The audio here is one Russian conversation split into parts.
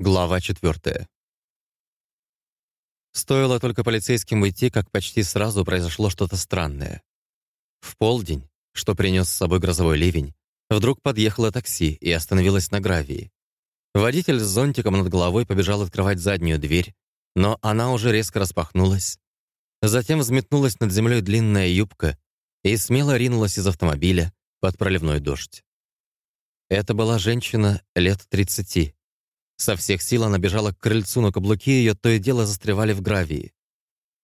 Глава четвертая. Стоило только полицейским уйти, как почти сразу произошло что-то странное. В полдень, что принес с собой грозовой ливень, вдруг подъехало такси и остановилось на гравии. Водитель с зонтиком над головой побежал открывать заднюю дверь, но она уже резко распахнулась. Затем взметнулась над землей длинная юбка и смело ринулась из автомобиля под проливной дождь. Это была женщина лет тридцати. Со всех сил она бежала к крыльцу, но каблуки ее то и дело застревали в гравии.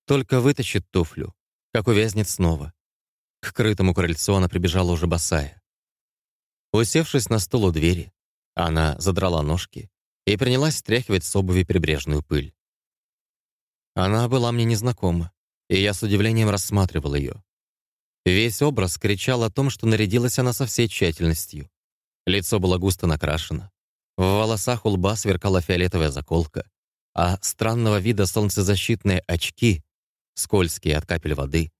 Только вытащит туфлю, как увязнет снова. К крытому крыльцу она прибежала уже босая. Усевшись на стул у двери, она задрала ножки и принялась стряхивать с обуви прибрежную пыль. Она была мне незнакома, и я с удивлением рассматривал ее. Весь образ кричал о том, что нарядилась она со всей тщательностью. Лицо было густо накрашено, в волосах у лба сверкала фиолетовая заколка, а странного вида солнцезащитные очки, скользкие от капель воды,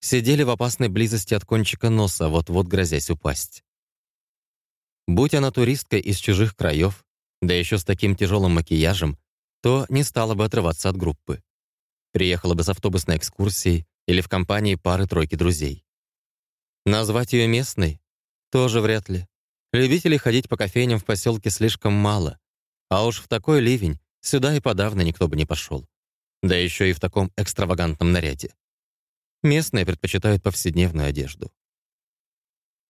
сидели в опасной близости от кончика носа, вот-вот грозясь упасть. Будь она туристкой из чужих краев, да еще с таким тяжелым макияжем, то не стала бы отрываться от группы. Приехала бы с автобусной экскурсией или в компании пары-тройки друзей. Назвать ее местной? Тоже вряд ли. Любителей ходить по кофейням в поселке слишком мало. А уж в такой ливень сюда и подавно никто бы не пошел. Да еще и в таком экстравагантном наряде. Местные предпочитают повседневную одежду.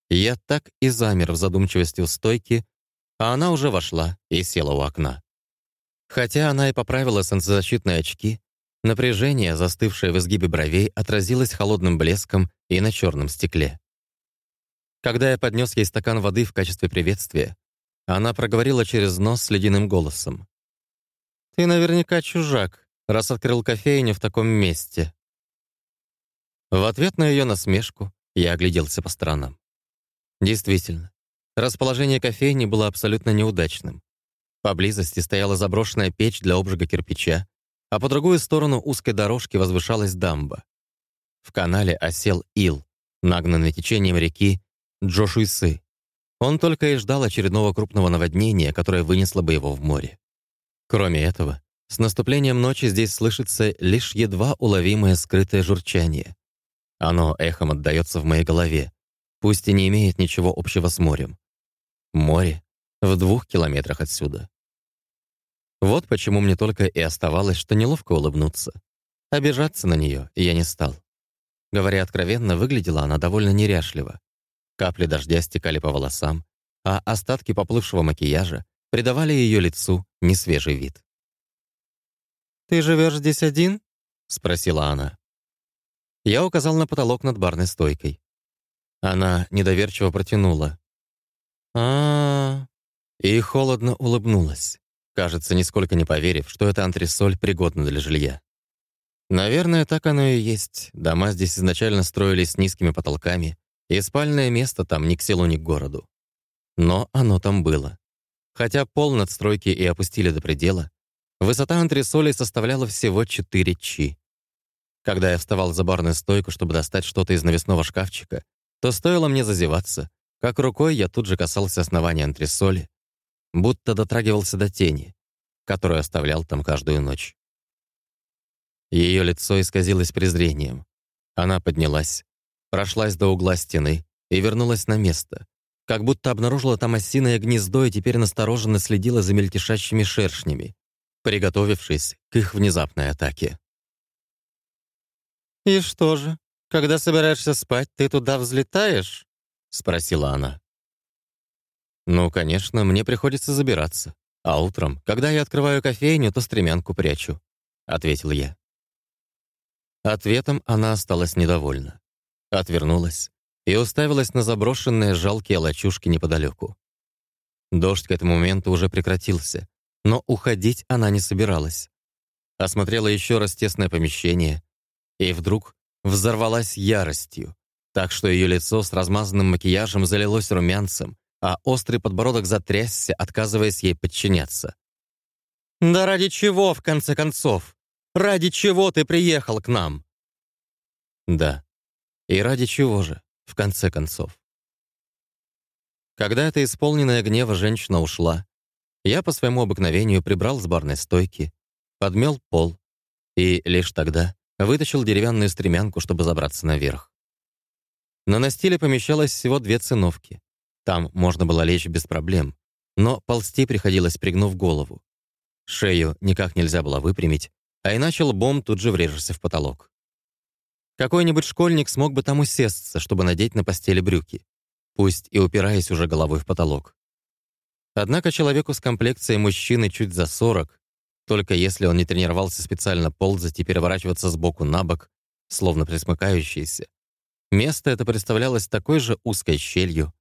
Я так и замер в задумчивости у стойки, а она уже вошла и села у окна. Хотя она и поправила солнцезащитные очки, напряжение, застывшее в изгибе бровей, отразилось холодным блеском и на черном стекле. Когда я поднес ей стакан воды в качестве приветствия, она проговорила через нос с ледяным голосом. «Ты наверняка чужак, раз открыл кофейню в таком месте». В ответ на ее насмешку я огляделся по сторонам. Действительно, расположение кофейни было абсолютно неудачным. Поблизости стояла заброшенная печь для обжига кирпича, а по другую сторону узкой дорожки возвышалась дамба. В канале осел ил, нагнанный течением реки Джошуйсы. Он только и ждал очередного крупного наводнения, которое вынесло бы его в море. Кроме этого, с наступлением ночи здесь слышится лишь едва уловимое скрытое журчание. Оно эхом отдаётся в моей голове, пусть и не имеет ничего общего с морем. Море в двух километрах отсюда. Вот почему мне только и оставалось, что неловко улыбнуться. Обижаться на неё я не стал. Говоря откровенно, выглядела она довольно неряшливо. Капли дождя стекали по волосам, а остатки поплывшего макияжа придавали ее лицу несвежий вид. «Ты живешь здесь один?» — спросила она. Я указал на потолок над барной стойкой. Она недоверчиво протянула. а, -а, -а И холодно улыбнулась, кажется, нисколько не поверив, что эта антресоль пригодна для жилья. Наверное, так оно и есть. Дома здесь изначально строились с низкими потолками, и спальное место там ни к селу, ни к городу. Но оно там было. Хотя пол надстройки и опустили до предела, высота антресолей составляла всего 4 чи. Когда я вставал за барную стойку, чтобы достать что-то из навесного шкафчика, то стоило мне зазеваться, как рукой я тут же касался основания антресоли, будто дотрагивался до тени, которую оставлял там каждую ночь. Ее лицо исказилось презрением. Она поднялась, прошлась до угла стены и вернулась на место, как будто обнаружила там осиное гнездо и теперь настороженно следила за мельтешащими шершнями, приготовившись к их внезапной атаке. «И что же, когда собираешься спать, ты туда взлетаешь?» — спросила она. «Ну, конечно, мне приходится забираться. А утром, когда я открываю кофейню, то стремянку прячу», — ответил я. Ответом она осталась недовольна отвернулась и уставилась на заброшенные жалкие лачушки неподалеку. Дождь к этому моменту уже прекратился, но уходить она не собиралась. Осмотрела еще раз тесное помещение и вдруг взорвалась яростью, так что ее лицо с размазанным макияжем залилось румянцем, а острый подбородок затрясся, отказываясь ей подчиняться. «Да ради чего, в конце концов? Ради чего ты приехал к нам?» «Да, и ради чего же, в конце концов? Когда эта исполненная гнева женщина ушла, я по своему обыкновению прибрал с барной стойки, подмел пол и лишь тогда вытащил деревянную стремянку, чтобы забраться наверх. На настиле помещалось всего две циновки. Там можно было лечь без проблем, но ползти приходилось, пригнув голову. Шею никак нельзя было выпрямить, а иначе лбом тут же врежешься в потолок. Какой-нибудь школьник смог бы там усесться, чтобы надеть на постели брюки, пусть и упираясь уже головой в потолок. Однако человеку с комплекцией мужчины чуть за 40, только если он не тренировался специально ползать и переворачиваться с боку на бок, словно присмыкающийся, место это представлялось такой же узкой щелью,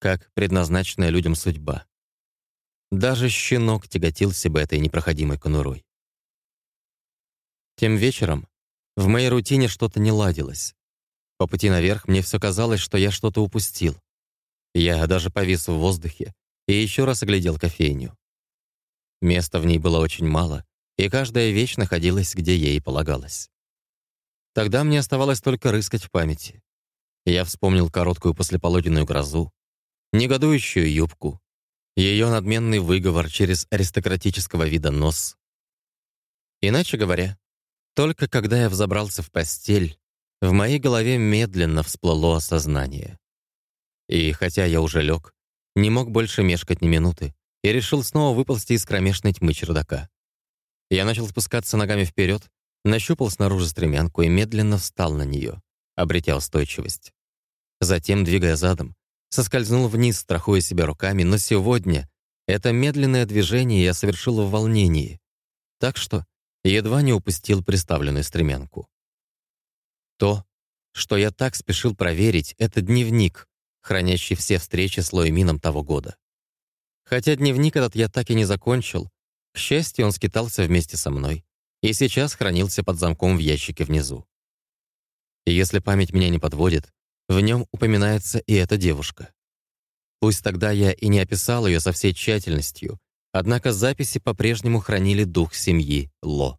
как предназначенная людям судьба. Даже щенок тяготился бы этой непроходимой конурой. Тем вечером в моей рутине что-то не ладилось. По пути наверх мне все казалось, что я что-то упустил. Я даже повис в воздухе и еще раз оглядел кофейню. Места в ней было очень мало, и каждая вещь находилась, где ей полагалось. Тогда мне оставалось только рыскать в памяти. Я вспомнил короткую послеполуденную грозу, негодующую юбку, ее надменный выговор через аристократического вида нос. Иначе говоря, только когда я взобрался в постель, в моей голове медленно всплыло осознание. И хотя я уже лег, не мог больше мешкать ни минуты и решил снова выползти из кромешной тьмы чердака. Я начал спускаться ногами вперед, нащупал снаружи стремянку и медленно встал на нее, обретя устойчивость. Затем, двигая задом, соскользнул вниз, страхуя себя руками, но сегодня это медленное движение я совершил в волнении. Так что едва не упустил приставленную стремянку. То, что я так спешил проверить, это дневник, хранящий все встречи с Лоэмином того года. Хотя дневник этот я так и не закончил, к счастью, он скитался вместе со мной и сейчас хранился под замком в ящике внизу. И если память меня не подводит, в нем упоминается и эта девушка. Пусть тогда я и не описал ее со всей тщательностью, Однако записи по-прежнему хранили дух семьи Ло.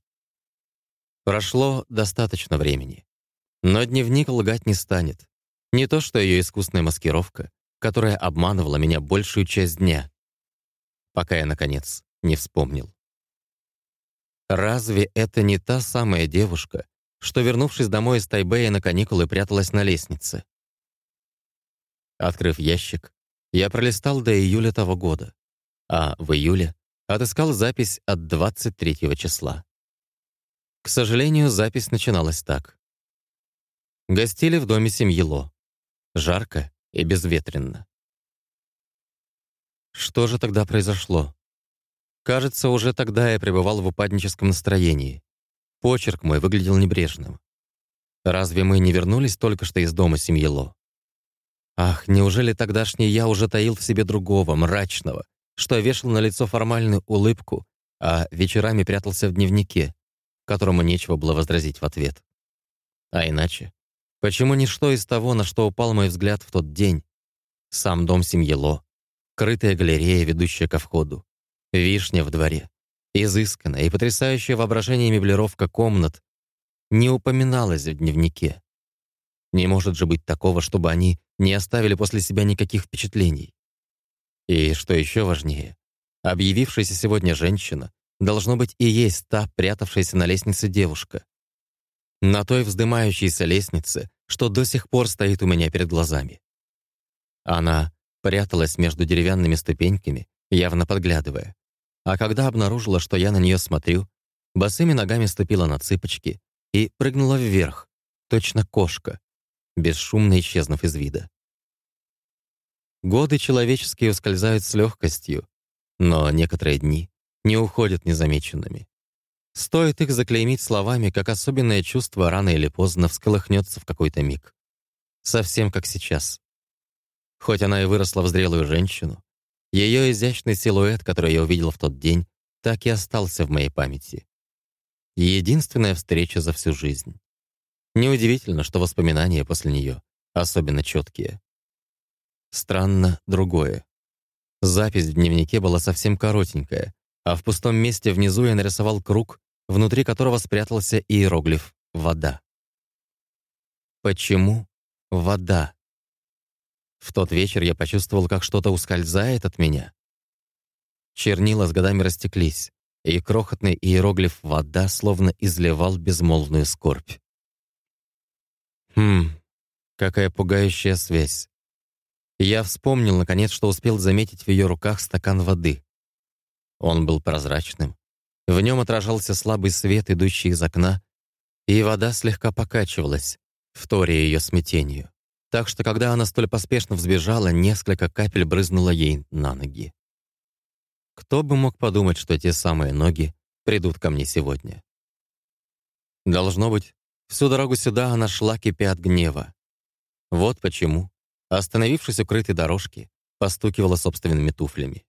Прошло достаточно времени. Но дневник лгать не станет. Не то что ее искусная маскировка, которая обманывала меня большую часть дня. Пока я, наконец, не вспомнил. Разве это не та самая девушка, что, вернувшись домой из Тайбэя на каникулы, пряталась на лестнице? Открыв ящик, я пролистал до июля того года а в июле отыскал запись от 23 числа. К сожалению, запись начиналась так. Гостили в доме семьи Ло. Жарко и безветренно. Что же тогда произошло? Кажется, уже тогда я пребывал в упадническом настроении. Почерк мой выглядел небрежным. Разве мы не вернулись только что из дома семьи Ло? Ах, неужели тогдашний я уже таил в себе другого, мрачного, что вешал на лицо формальную улыбку, а вечерами прятался в дневнике, которому нечего было возразить в ответ. А иначе, почему ничто из того, на что упал мой взгляд в тот день, сам дом семьи Ло, крытая галерея, ведущая ко входу, вишня в дворе, изысканная и потрясающая воображение меблировка комнат, не упоминалась в дневнике. Не может же быть такого, чтобы они не оставили после себя никаких впечатлений. И, что еще важнее, объявившаяся сегодня женщина должно быть и есть та прятавшаяся на лестнице девушка. На той вздымающейся лестнице, что до сих пор стоит у меня перед глазами. Она пряталась между деревянными ступеньками, явно подглядывая. А когда обнаружила, что я на нее смотрю, босыми ногами ступила на цыпочки и прыгнула вверх, точно кошка, бесшумно исчезнув из вида. Годы человеческие ускользают с легкостью, но некоторые дни не уходят незамеченными. Стоит их заклеймить словами, как особенное чувство рано или поздно всколыхнется в какой-то миг. Совсем как сейчас. Хоть она и выросла в зрелую женщину, ее изящный силуэт, который я увидел в тот день, так и остался в моей памяти. Единственная встреча за всю жизнь. Неудивительно, что воспоминания после нее особенно четкие. Странно другое. Запись в дневнике была совсем коротенькая, а в пустом месте внизу я нарисовал круг, внутри которого спрятался иероглиф «вода». Почему вода? В тот вечер я почувствовал, как что-то ускользает от меня. Чернила с годами растеклись, и крохотный иероглиф «вода» словно изливал безмолвную скорбь. Хм, какая пугающая связь. Я вспомнил, наконец, что успел заметить в ее руках стакан воды. Он был прозрачным. В нем отражался слабый свет, идущий из окна, и вода слегка покачивалась, вторя ее смятению. Так что, когда она столь поспешно взбежала, несколько капель брызнуло ей на ноги. Кто бы мог подумать, что те самые ноги придут ко мне сегодня? Должно быть, всю дорогу сюда она шла, кипя от гнева. Вот почему, остановившись у крытой дорожки, постукивала собственными туфлями.